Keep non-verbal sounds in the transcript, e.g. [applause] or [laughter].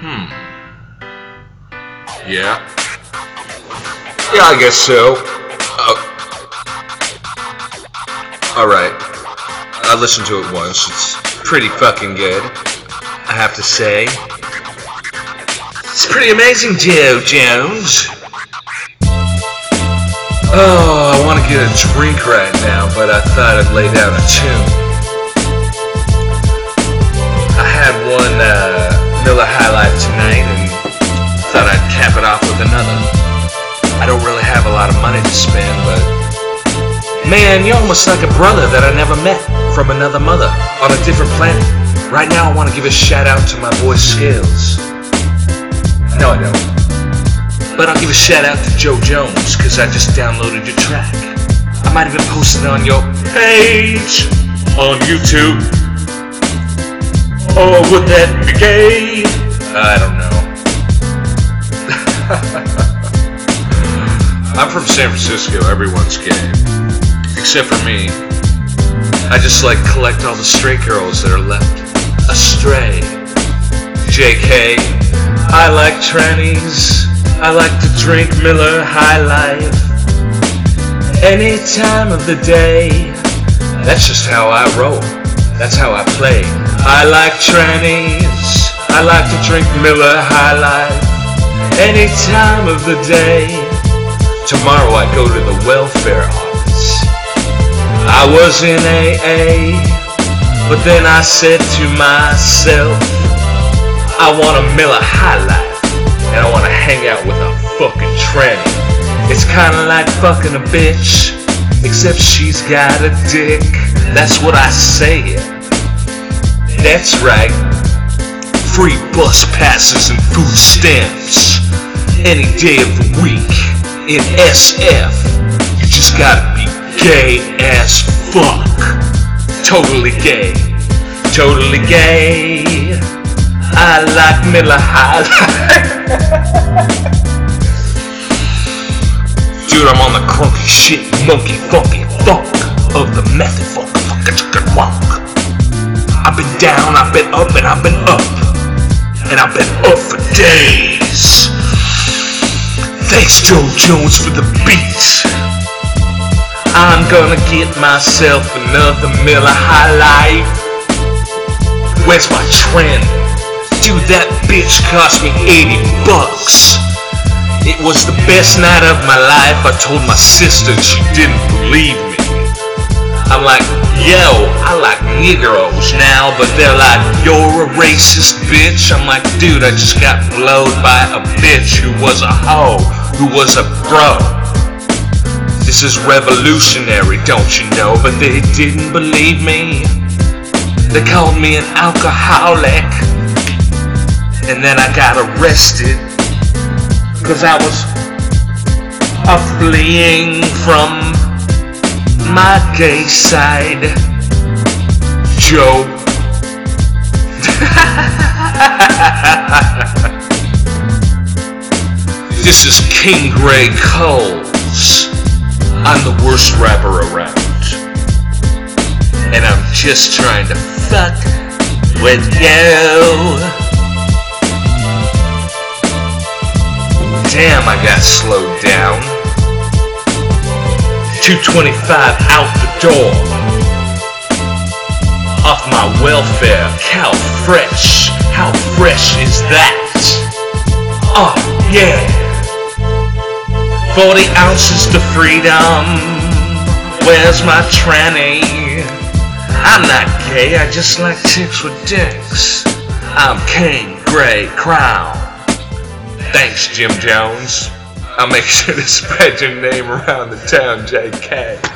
Hmm. Yeah. Yeah, I guess so. Uh, Alright. I listened to it once. It's pretty fucking good. I have to say. It's pretty amazing, Joe Jones. Oh, I want to get a drink right now, but I thought I'd lay down a tune. I had one uh, Miller High Life tonight and thought I'd cap it off with another. I don't really have a lot of money to spend, but man, you're almost like a brother that I never met from another mother on a different planet. Right now, I want to give a shout out to my boy Scales. No, I don't. But I'll give a shout out to Joe Jones because I just downloaded your track. I might even post it on your page on YouTube. Oh, would that be gay? I don't know. [laughs] I'm from San Francisco. Everyone's gay. Except for me. I just like collect all the stray girls that are left astray. JK, I like trannies. I like to drink Miller High Life. Any time of the day. That's just how I roll. That's how I play. I like trannies. I like to drink Miller High Life. Any time of the day. Tomorrow I go to the welfare office. I was in AA, but then I said to myself, I want a Miller High Life, and I want to hang out with a fucking tranny. It's kinda like fucking a bitch, except she's got a dick. That's what I say. That's right. Free bus passes and food stamps. Any day of the week in SF. You just gotta be gay as fuck. Totally gay. Totally gay. I like Miller High [laughs] Dude, I'm on the crunky shit, monkey funky funk of the method funk, fucking chicken wonk. I've been down, I've been up, and I've been up. And I've been up for days. Thanks, Joe Jones, for the beat. I'm gonna get myself another Miller High Life. Where's my trend? Dude, that bitch cost me 80 bucks. It was the best night of my life. I told my sister she didn't believe me. I'm like, yo, I like Negroes now, but they're like, you're a racist bitch. I'm like, dude, I just got blowed by a bitch who was a hoe, who was a bro. This is revolutionary, don't you know? But they didn't believe me. They called me an alcoholic. And then I got arrested. Cause I was fleeing from my gay side. Joe. this is King Gray Coles. I'm the worst rapper around. And I'm just trying to fuck with you. Damn, I got slowed down. 225 out the door. Off my welfare, How fresh. How fresh is that? Oh, yeah. 40 ounces to freedom. Where's my tranny? I'm not gay, I just like chicks with dicks. I'm King Grey Crown. Thanks, Jim Jones. I'll make sure to spread your name around the town, JK.